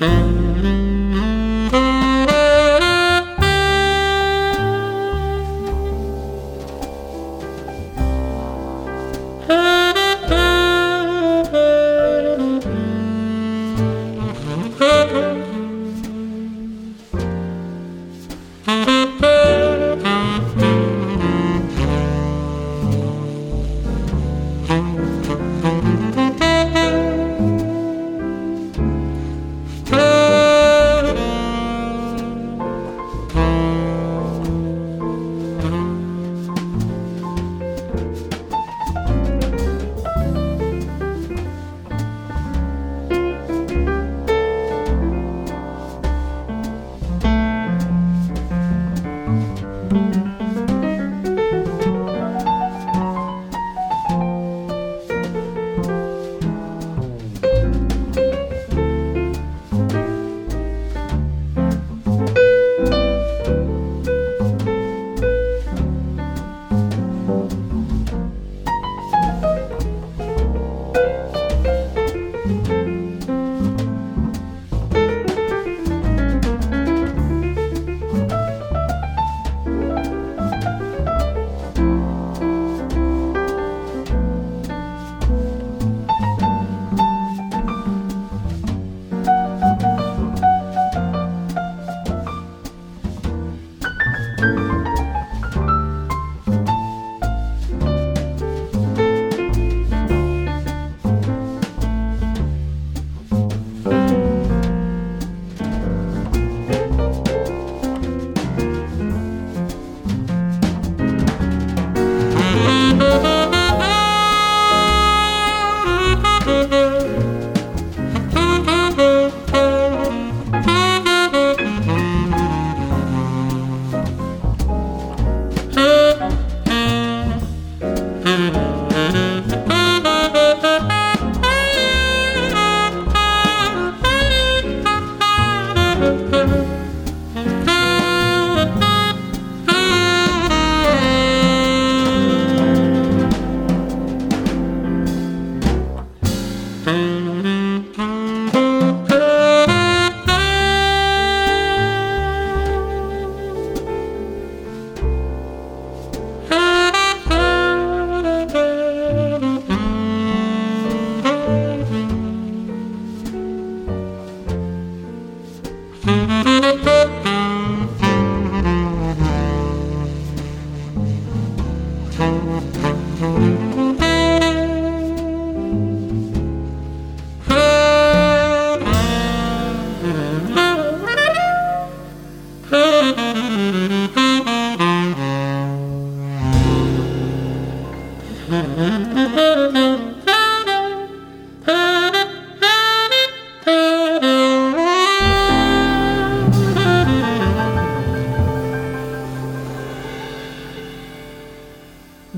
Mm-hmm.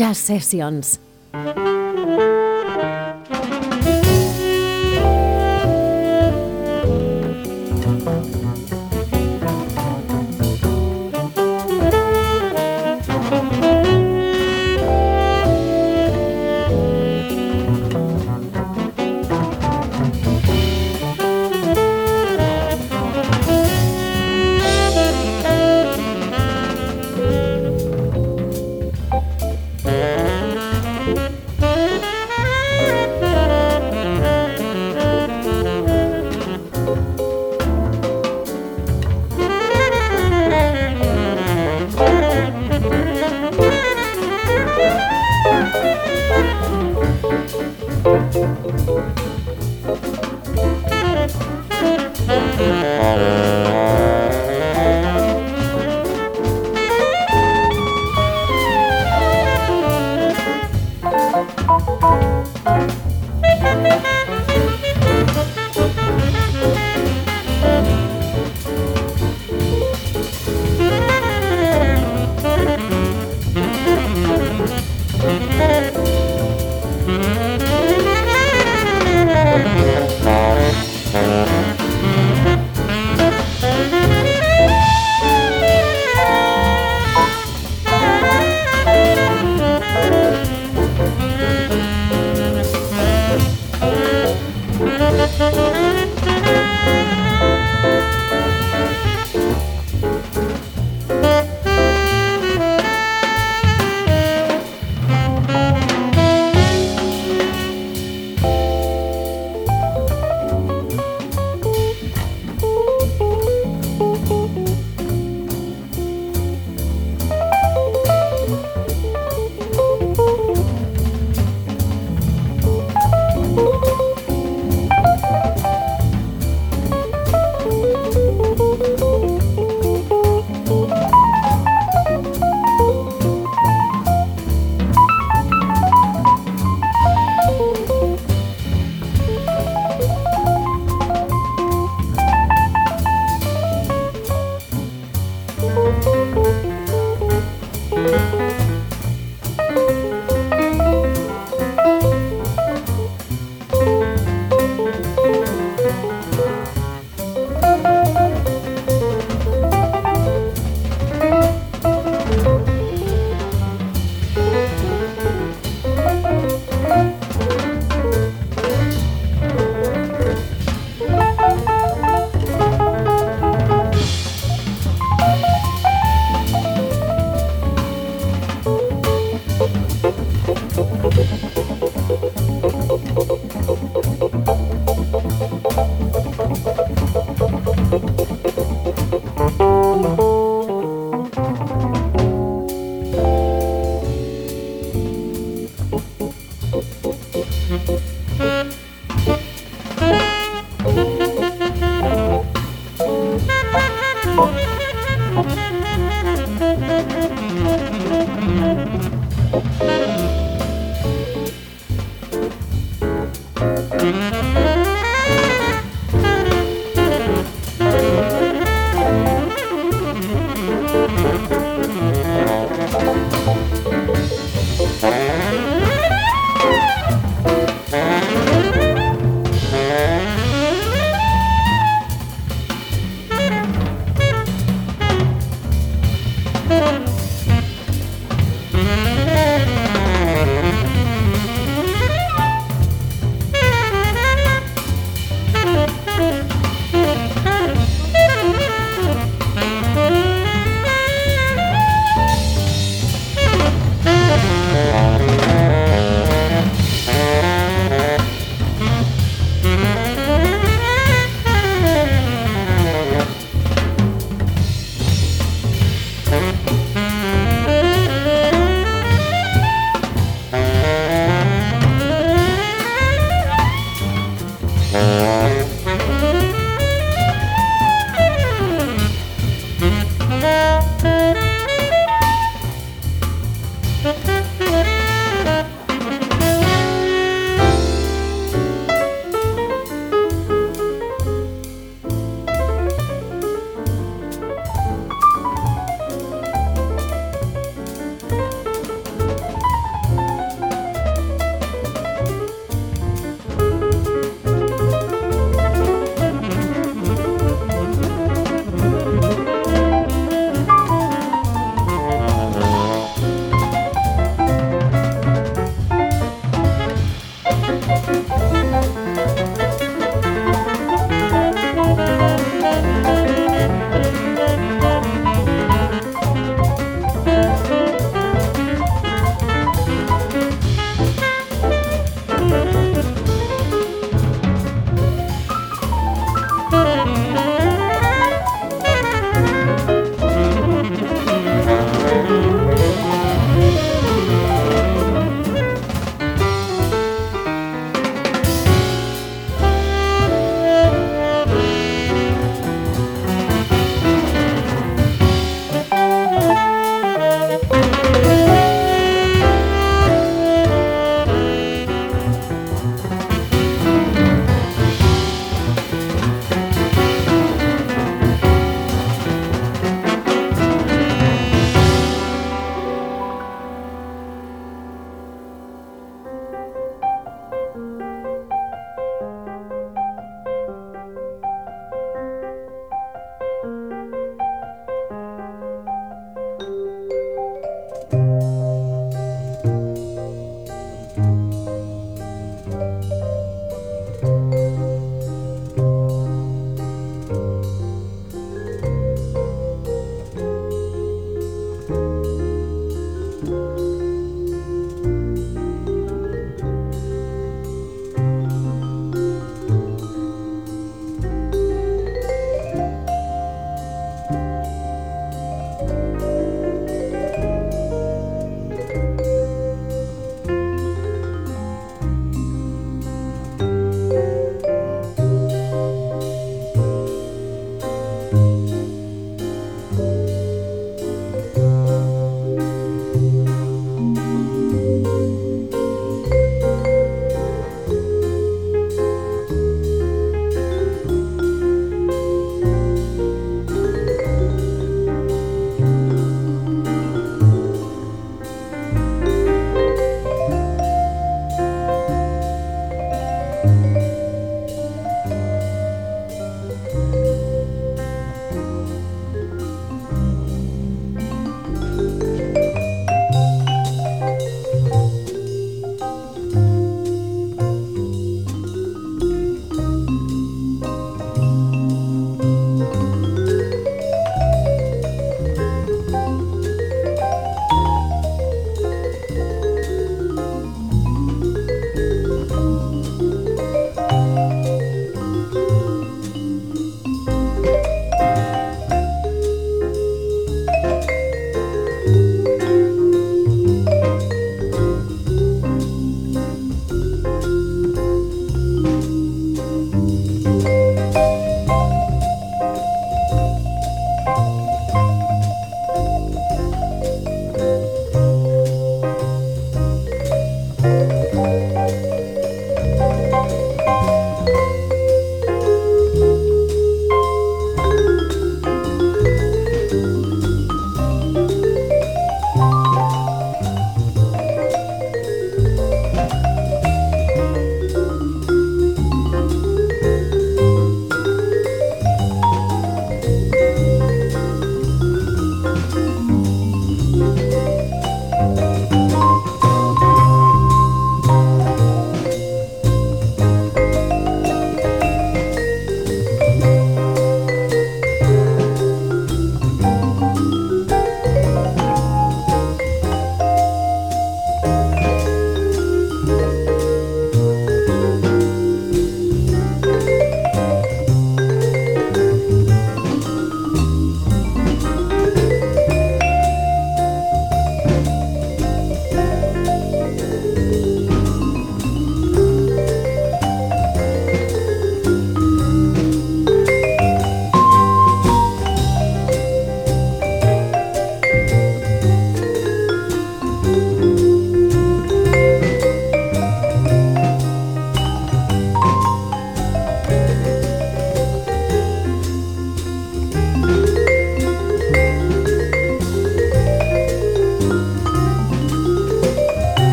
Jazz Sessions.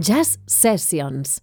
Jazz Sessions